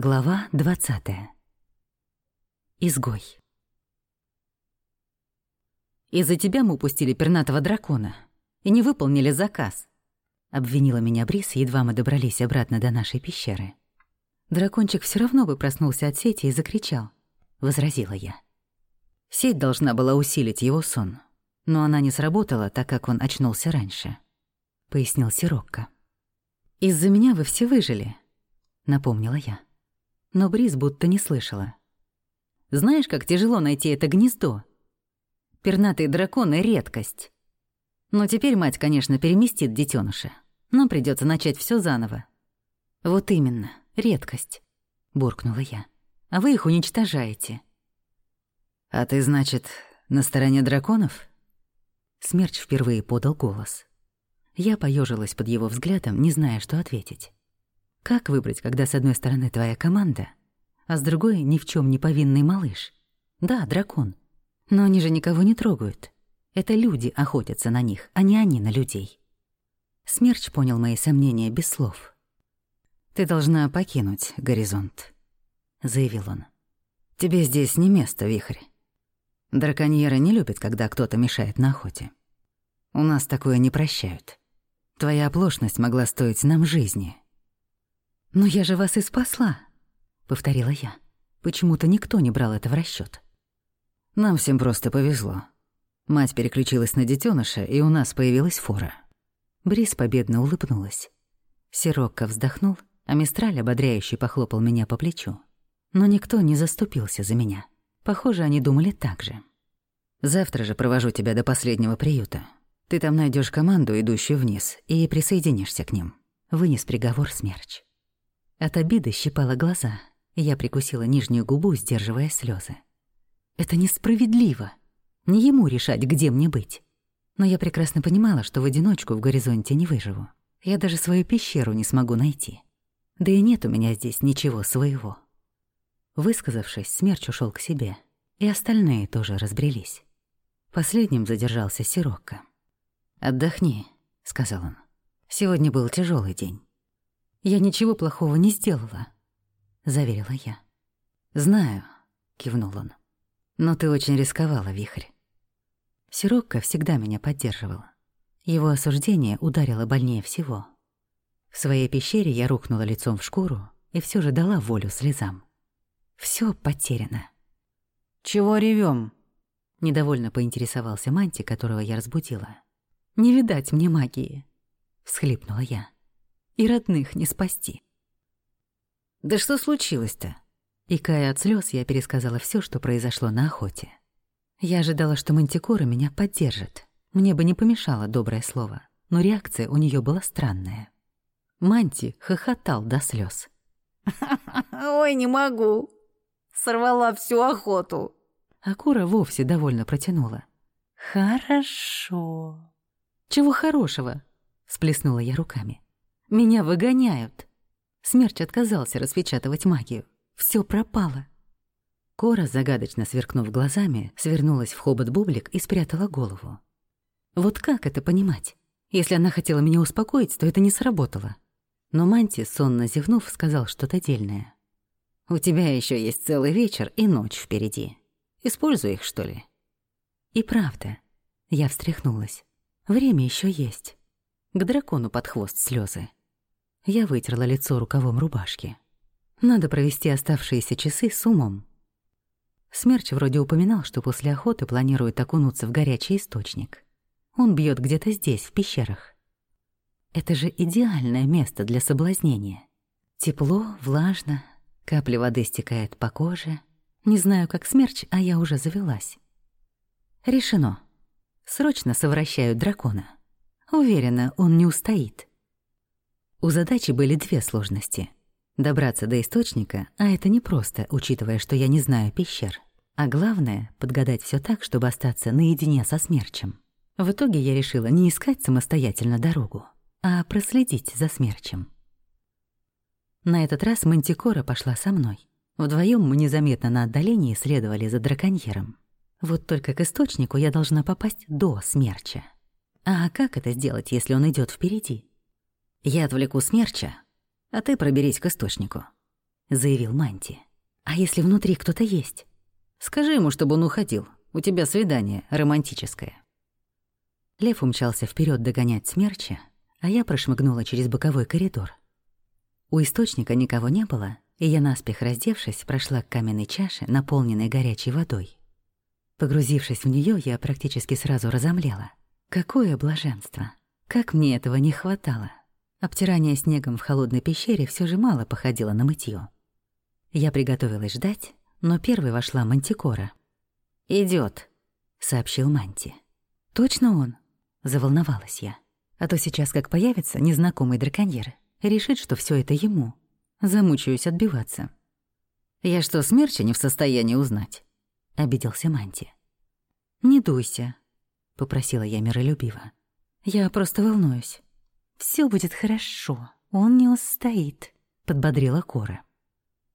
Глава 20. Изгой. «Из-за тебя мы упустили пернатого дракона и не выполнили заказ», — обвинила меня Брис, едва мы добрались обратно до нашей пещеры. «Дракончик все равно бы проснулся от сети и закричал», — возразила я. Сеть должна была усилить его сон, но она не сработала, так как он очнулся раньше, — пояснил Сирокко. «Из-за меня вы все выжили», — напомнила я но Бриз будто не слышала. «Знаешь, как тяжело найти это гнездо? Пернатые драконы — редкость. Но теперь мать, конечно, переместит детеныша. Нам придется начать все заново». «Вот именно, редкость», — буркнула я. «А вы их уничтожаете». «А ты, значит, на стороне драконов?» Смерч впервые подал голос. Я поежилась под его взглядом, не зная, что ответить. Как выбрать, когда с одной стороны твоя команда, а с другой ни в чем не повинный малыш? Да, дракон. Но они же никого не трогают. Это люди охотятся на них, а не они на людей. Смерч понял мои сомнения без слов. «Ты должна покинуть горизонт», — заявил он. «Тебе здесь не место, вихрь. Драконьеры не любят, когда кто-то мешает на охоте. У нас такое не прощают. Твоя оплошность могла стоить нам жизни». «Но я же вас и спасла», — повторила я. Почему-то никто не брал это в расчет. «Нам всем просто повезло. Мать переключилась на детеныша, и у нас появилась фора». Брис победно улыбнулась. Сирокко вздохнул, а Мистраль ободряюще похлопал меня по плечу. Но никто не заступился за меня. Похоже, они думали так же. «Завтра же провожу тебя до последнего приюта. Ты там найдешь команду, идущую вниз, и присоединишься к ним», — вынес приговор смерч. От обиды щипала глаза. Я прикусила нижнюю губу, сдерживая слезы. Это несправедливо. Не ему решать, где мне быть. Но я прекрасно понимала, что в одиночку в горизонте не выживу. Я даже свою пещеру не смогу найти. Да и нет у меня здесь ничего своего. Высказавшись, смерч ушел к себе. И остальные тоже разбрелись. Последним задержался Сирокко. «Отдохни», — сказал он. «Сегодня был тяжелый день». «Я ничего плохого не сделала», — заверила я. «Знаю», — кивнул он. «Но ты очень рисковала, Вихрь». Сирокко всегда меня поддерживал. Его осуждение ударило больнее всего. В своей пещере я рухнула лицом в шкуру и все же дала волю слезам. Все потеряно. «Чего ревем? Недовольно поинтересовался Манти, которого я разбудила. «Не видать мне магии», — всхлипнула я и родных не спасти. «Да что случилось-то?» И кая от слез, я пересказала все, что произошло на охоте. Я ожидала, что Мантикора меня поддержит. Мне бы не помешало доброе слово, но реакция у нее была странная. Манти хохотал до слез. «Ой, не могу! Сорвала всю охоту!» Акура вовсе довольно протянула. «Хорошо». «Чего хорошего?» — сплеснула я руками. Меня выгоняют. Смерч отказался распечатывать магию. Все пропало. Кора, загадочно сверкнув глазами, свернулась в хобот бублик и спрятала голову. Вот как это понимать? Если она хотела меня успокоить, то это не сработало. Но Манти, сонно зевнув, сказал что-то дельное. «У тебя еще есть целый вечер и ночь впереди. Используй их, что ли?» И правда. Я встряхнулась. Время еще есть. К дракону под хвост слезы. Я вытерла лицо рукавом рубашки. Надо провести оставшиеся часы с умом. Смерч вроде упоминал, что после охоты планирует окунуться в горячий источник. Он бьет где-то здесь, в пещерах. Это же идеальное место для соблазнения. Тепло, влажно, капли воды стекает по коже. Не знаю, как смерч, а я уже завелась. Решено. Срочно совращаю дракона. Уверена, он не устоит. У задачи были две сложности. Добраться до источника, а это непросто, учитывая, что я не знаю пещер. А главное — подгадать все так, чтобы остаться наедине со смерчем. В итоге я решила не искать самостоятельно дорогу, а проследить за смерчем. На этот раз Мантикора пошла со мной. Вдвоем мы незаметно на отдалении следовали за драконьером. Вот только к источнику я должна попасть до смерча. А как это сделать, если он идет впереди? Я отвлеку смерча, а ты проберись к источнику. — заявил Манти. «А если внутри кто-то есть?» «Скажи ему, чтобы он уходил. У тебя свидание романтическое». Лев умчался вперед догонять смерча, а я прошмыгнула через боковой коридор. У источника никого не было, и я, наспех раздевшись, прошла к каменной чаше, наполненной горячей водой. Погрузившись в нее, я практически сразу разомлела. Какое блаженство! Как мне этого не хватало! Обтирание снегом в холодной пещере все же мало походило на мытье. Я приготовилась ждать, но первой вошла Мантикора. Идет, сообщил Манти. «Точно он?» — заволновалась я. А то сейчас, как появится незнакомый драконьер, решит, что все это ему. Замучаюсь отбиваться. «Я что, смерча не в состоянии узнать?» — обиделся Манти. «Не дуйся», — попросила я миролюбиво. «Я просто волнуюсь. Все будет хорошо, он не устоит», — подбодрила Кора.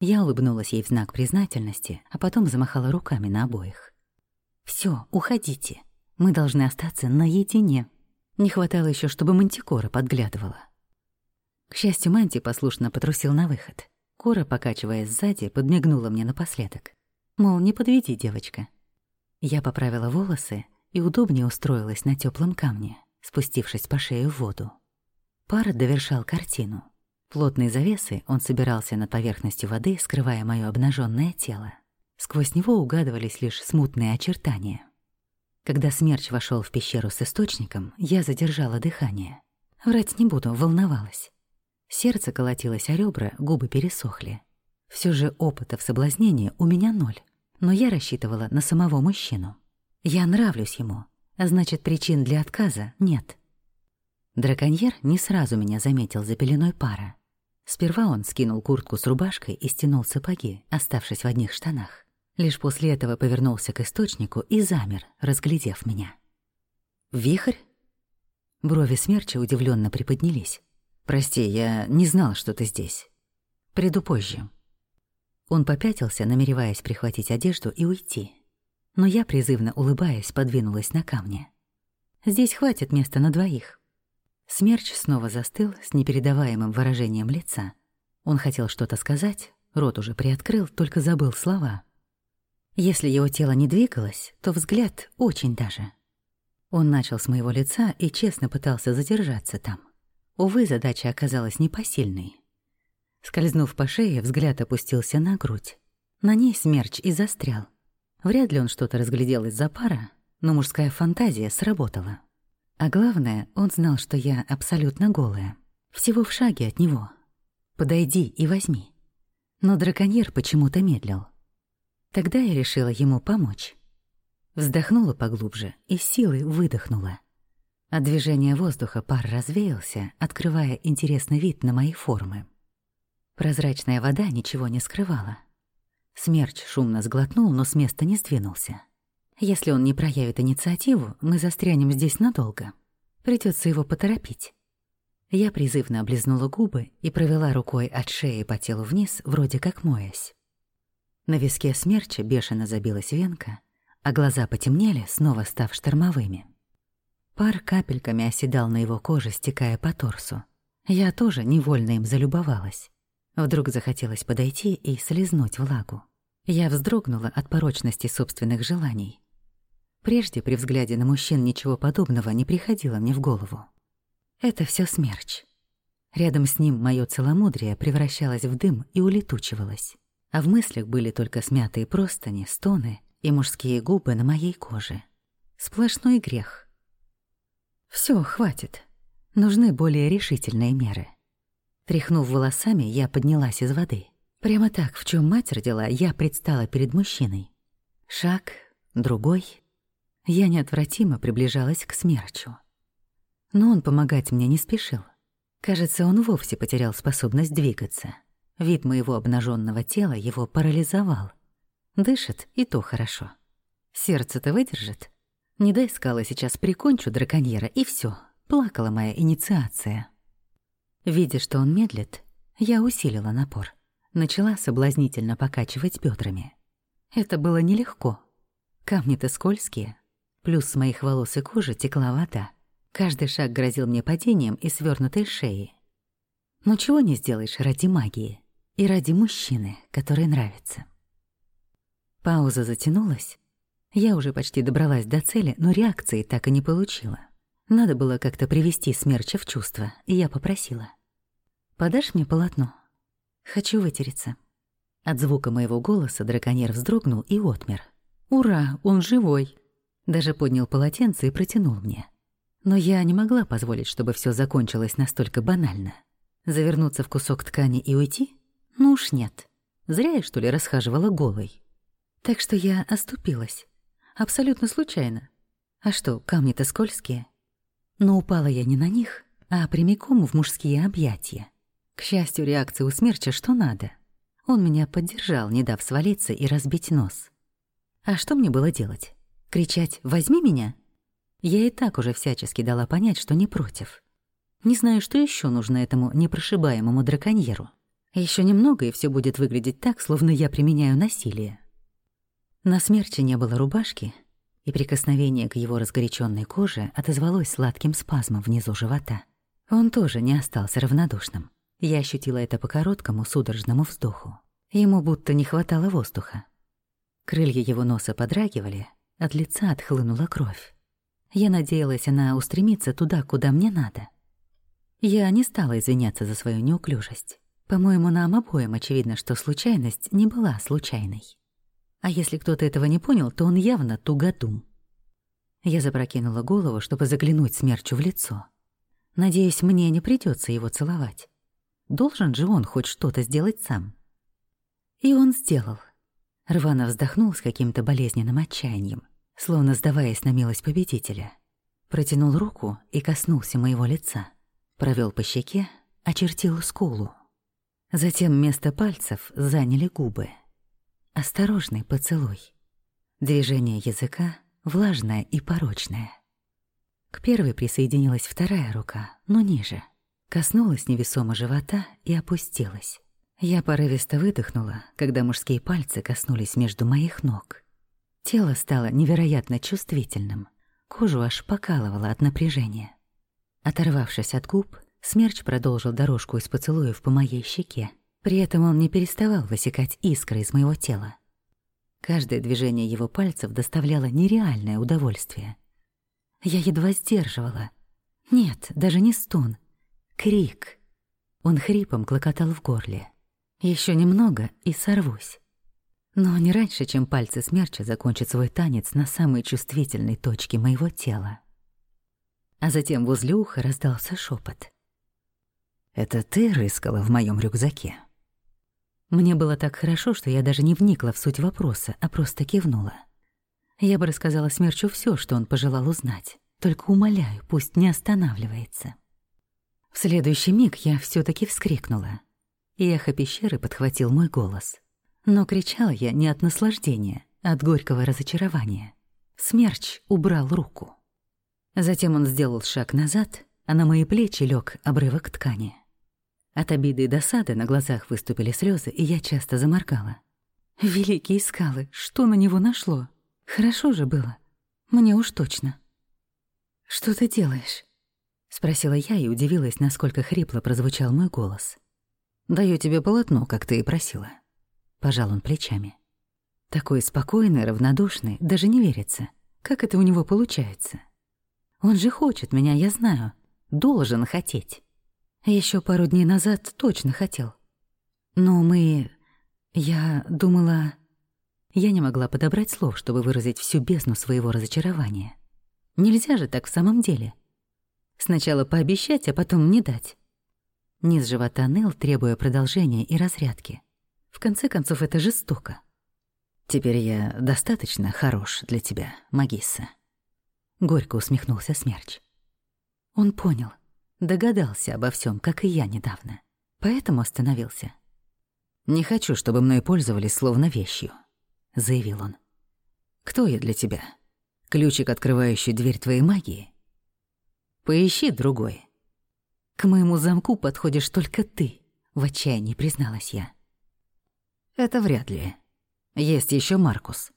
Я улыбнулась ей в знак признательности, а потом замахала руками на обоих. Все, уходите. Мы должны остаться наедине». Не хватало еще, чтобы Мантикора подглядывала. К счастью, Манти послушно потрусил на выход. Кора, покачиваясь сзади, подмигнула мне напоследок. Мол, не подведи, девочка. Я поправила волосы и удобнее устроилась на теплом камне, спустившись по шею в воду. Пар довершал картину. Плотной завесой он собирался над поверхностью воды, скрывая моё обнаженное тело. Сквозь него угадывались лишь смутные очертания. Когда смерч вошел в пещеру с источником, я задержала дыхание. Врать не буду, волновалась. Сердце колотилось о ребра, губы пересохли. Все же опыта в соблазнении у меня ноль. Но я рассчитывала на самого мужчину. Я нравлюсь ему, а значит, причин для отказа нет. Драконьер не сразу меня заметил за пеленой пара. Сперва он скинул куртку с рубашкой и стянул сапоги, оставшись в одних штанах. Лишь после этого повернулся к источнику и замер, разглядев меня. «Вихрь?» Брови смерча удивленно приподнялись. «Прости, я не знал, что ты здесь. Приду позже». Он попятился, намереваясь прихватить одежду и уйти. Но я, призывно улыбаясь, подвинулась на камне. «Здесь хватит места на двоих». Смерч снова застыл с непередаваемым выражением лица. Он хотел что-то сказать, рот уже приоткрыл, только забыл слова. Если его тело не двигалось, то взгляд очень даже. Он начал с моего лица и честно пытался задержаться там. Увы, задача оказалась непосильной. Скользнув по шее, взгляд опустился на грудь. На ней смерч и застрял. Вряд ли он что-то разглядел из-за пара, но мужская фантазия сработала. А главное, он знал, что я абсолютно голая. Всего в шаге от него. «Подойди и возьми». Но драконьер почему-то медлил. Тогда я решила ему помочь. Вздохнула поглубже и силой выдохнула. От движения воздуха пар развеялся, открывая интересный вид на мои формы. Прозрачная вода ничего не скрывала. Смерч шумно сглотнул, но с места не сдвинулся. Если он не проявит инициативу, мы застрянем здесь надолго. Придется его поторопить. Я призывно облизнула губы и провела рукой от шеи по телу вниз, вроде как моясь. На виске смерча бешено забилась венка, а глаза потемнели, снова став штормовыми. Пар капельками оседал на его коже, стекая по торсу. Я тоже невольно им залюбовалась. Вдруг захотелось подойти и слезнуть влагу. Я вздрогнула от порочности собственных желаний. Прежде при взгляде на мужчин ничего подобного не приходило мне в голову. Это все смерч. Рядом с ним мое целомудрие превращалось в дым и улетучивалось. А в мыслях были только смятые простыни, стоны и мужские губы на моей коже. Сплошной грех. Все, хватит. Нужны более решительные меры. Тряхнув волосами, я поднялась из воды. Прямо так, в чем мать родила, я предстала перед мужчиной. Шаг, другой. Я неотвратимо приближалась к смерчу. Но он помогать мне не спешил. Кажется, он вовсе потерял способность двигаться. Вид моего обнаженного тела его парализовал. Дышит, и то хорошо. Сердце-то выдержит. Не дай скалы сейчас прикончу драконьера, и все. Плакала моя инициация. Видя, что он медлит, я усилила напор. Начала соблазнительно покачивать бедрами. Это было нелегко. Камни-то скользкие. Плюс с моих волос и кожи текла вода. Каждый шаг грозил мне падением и свернутой шеей. Но чего не сделаешь ради магии. и ради мужчины, который нравится. Пауза затянулась. Я уже почти добралась до цели, но реакции так и не получила. Надо было как-то привести смерча в чувство, и я попросила. «Подашь мне полотно? Хочу вытереться». От звука моего голоса драконьер вздрогнул и отмер. «Ура, он живой!» Даже поднял полотенце и протянул мне. Но я не могла позволить, чтобы все закончилось настолько банально. Завернуться в кусок ткани и уйти? Ну уж нет. Зря я, что ли, расхаживала голой. Так что я оступилась. Абсолютно случайно. А что, камни-то скользкие? Но упала я не на них, а прямиком в мужские объятия. К счастью, реакция у смерча что надо. Он меня поддержал, не дав свалиться и разбить нос. А что мне было делать? Кричать «возьми меня»? Я и так уже всячески дала понять, что не против. Не знаю, что еще нужно этому непрошибаемому драконьеру. Еще немного, и все будет выглядеть так, словно я применяю насилие. На смерче не было рубашки, и прикосновение к его разгоряченной коже отозвалось сладким спазмом внизу живота. Он тоже не остался равнодушным. Я ощутила это по короткому судорожному вздоху. Ему будто не хватало воздуха. Крылья его носа подрагивали, от лица отхлынула кровь. Я надеялась, она устремится туда, куда мне надо. Я не стала извиняться за свою неуклюжесть. По-моему, нам обоим очевидно, что случайность не была случайной. А если кто-то этого не понял, то он явно тугодум. Я запрокинула голову, чтобы заглянуть смерчу в лицо. Надеюсь, мне не придется его целовать. Должен же он хоть что-то сделать сам. И он сделал. Рвано вздохнул с каким-то болезненным отчаянием, словно сдаваясь на милость победителя. Протянул руку и коснулся моего лица провел по щеке, очертил скулу. Затем вместо пальцев заняли губы. Осторожный поцелуй. Движение языка влажное и порочное. К первой присоединилась вторая рука, но ниже. Коснулась невесомо живота и опустилась. Я порывисто выдохнула, когда мужские пальцы коснулись между моих ног. Тело стало невероятно чувствительным. Кожу аж покалывало от напряжения. Оторвавшись от губ, Смерч продолжил дорожку из поцелуев по моей щеке. При этом он не переставал высекать искры из моего тела. Каждое движение его пальцев доставляло нереальное удовольствие. Я едва сдерживала. Нет, даже не стон. Крик. Он хрипом клокотал в горле. Еще немного и сорвусь. Но не раньше, чем пальцы смерча закончат свой танец на самой чувствительной точке моего тела а затем возле уха раздался шепот. «Это ты рыскала в моем рюкзаке?» Мне было так хорошо, что я даже не вникла в суть вопроса, а просто кивнула. Я бы рассказала Смерчу все, что он пожелал узнать. Только умоляю, пусть не останавливается. В следующий миг я все таки вскрикнула. И эхо пещеры подхватил мой голос. Но кричала я не от наслаждения, а от горького разочарования. Смерч убрал руку. Затем он сделал шаг назад, а на мои плечи лег обрывок ткани. От обиды и досады на глазах выступили слезы, и я часто заморгала. Великие скалы, что на него нашло? Хорошо же было. Мне уж точно. «Что ты делаешь?» — спросила я и удивилась, насколько хрипло прозвучал мой голос. «Даю тебе полотно, как ты и просила». Пожал он плечами. Такой спокойный, равнодушный, даже не верится. Как это у него получается?» Он же хочет меня, я знаю. Должен хотеть. Еще пару дней назад точно хотел. Но мы... Я думала... Я не могла подобрать слов, чтобы выразить всю бездну своего разочарования. Нельзя же так в самом деле. Сначала пообещать, а потом не дать. Низ живота ныл, требуя продолжения и разрядки. В конце концов, это жестоко. Теперь я достаточно хорош для тебя, Магисса. Горько усмехнулся Смерч. Он понял, догадался обо всем, как и я недавно. Поэтому остановился. «Не хочу, чтобы мной пользовались словно вещью», — заявил он. «Кто я для тебя? Ключик, открывающий дверь твоей магии? Поищи другой». «К моему замку подходишь только ты», — в отчаянии призналась я. «Это вряд ли. Есть еще Маркус».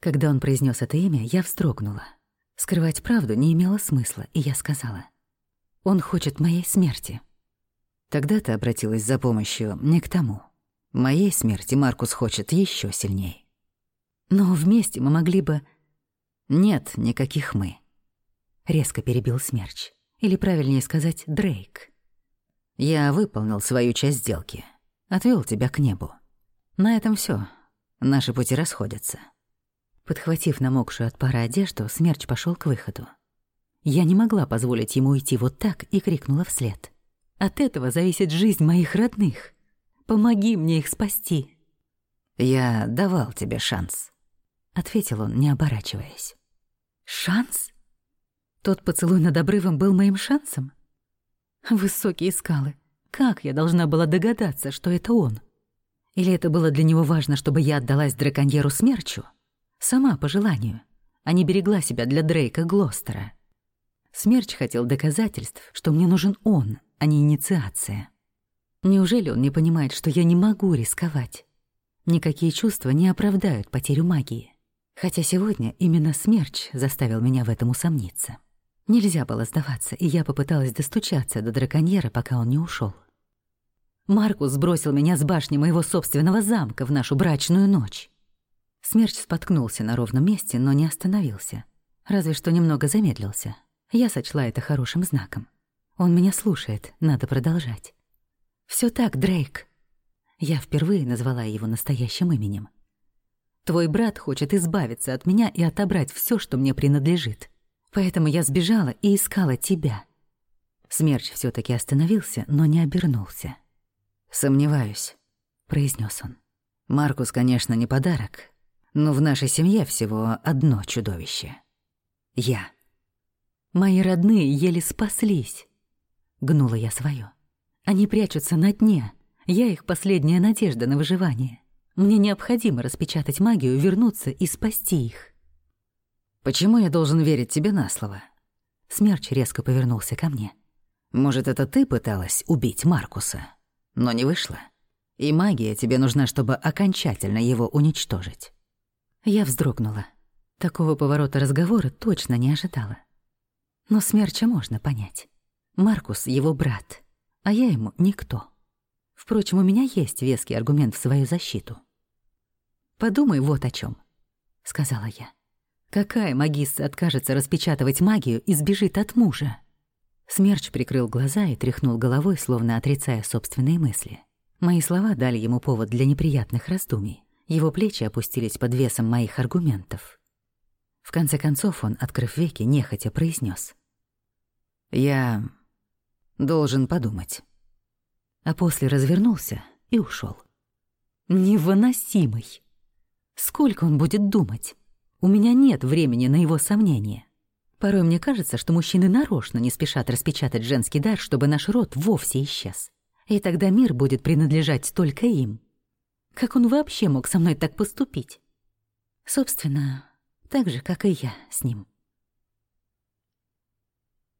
Когда он произнес это имя, я вздрогнула. Скрывать правду не имело смысла, и я сказала. «Он хочет моей смерти». Тогда ты обратилась за помощью не к тому, Моей смерти Маркус хочет еще сильнее. Но вместе мы могли бы... Нет никаких «мы». Резко перебил Смерч. Или правильнее сказать, Дрейк. Я выполнил свою часть сделки. Отвел тебя к небу. На этом все. Наши пути расходятся. Подхватив намокшую от пара одежду, Смерч пошел к выходу. Я не могла позволить ему уйти вот так и крикнула вслед. «От этого зависит жизнь моих родных. Помоги мне их спасти!» «Я давал тебе шанс», — ответил он, не оборачиваясь. «Шанс? Тот поцелуй над обрывом был моим шансом? Высокие скалы. Как я должна была догадаться, что это он? Или это было для него важно, чтобы я отдалась драконьеру смерчу?» Сама по желанию, а не берегла себя для Дрейка Глостера. Смерч хотел доказательств, что мне нужен он, а не инициация. Неужели он не понимает, что я не могу рисковать? Никакие чувства не оправдают потерю магии. Хотя сегодня именно смерч заставил меня в этом усомниться. Нельзя было сдаваться, и я попыталась достучаться до драконьера, пока он не ушел. Маркус сбросил меня с башни моего собственного замка в нашу брачную ночь. Смерч споткнулся на ровном месте, но не остановился. Разве что немного замедлился. Я сочла это хорошим знаком. Он меня слушает, надо продолжать. Все так, Дрейк». Я впервые назвала его настоящим именем. «Твой брат хочет избавиться от меня и отобрать все, что мне принадлежит. Поэтому я сбежала и искала тебя». Смерч все таки остановился, но не обернулся. «Сомневаюсь», — произнес он. «Маркус, конечно, не подарок, но в нашей семье всего одно чудовище. Я. Мои родные еле спаслись. Гнула я свое. Они прячутся на дне. Я их последняя надежда на выживание. Мне необходимо распечатать магию, вернуться и спасти их. Почему я должен верить тебе на слово? Смерч резко повернулся ко мне. Может, это ты пыталась убить Маркуса, но не вышло? И магия тебе нужна, чтобы окончательно его уничтожить. Я вздрогнула. Такого поворота разговора точно не ожидала. Но Смерча можно понять. Маркус — его брат, а я ему никто. Впрочем, у меня есть веский аргумент в свою защиту. «Подумай вот о чем, сказала я. «Какая магисса откажется распечатывать магию и сбежит от мужа?» Смерч прикрыл глаза и тряхнул головой, словно отрицая собственные мысли. Мои слова дали ему повод для неприятных раздумий. Его плечи опустились под весом моих аргументов. В конце концов он, открыв веки, нехотя произнес: «Я должен подумать». А после развернулся и ушел. Невыносимый. Сколько он будет думать? У меня нет времени на его сомнения. Порой мне кажется, что мужчины нарочно не спешат распечатать женский дар, чтобы наш род вовсе исчез. И тогда мир будет принадлежать только им. Как он вообще мог со мной так поступить? Собственно, так же, как и я с ним.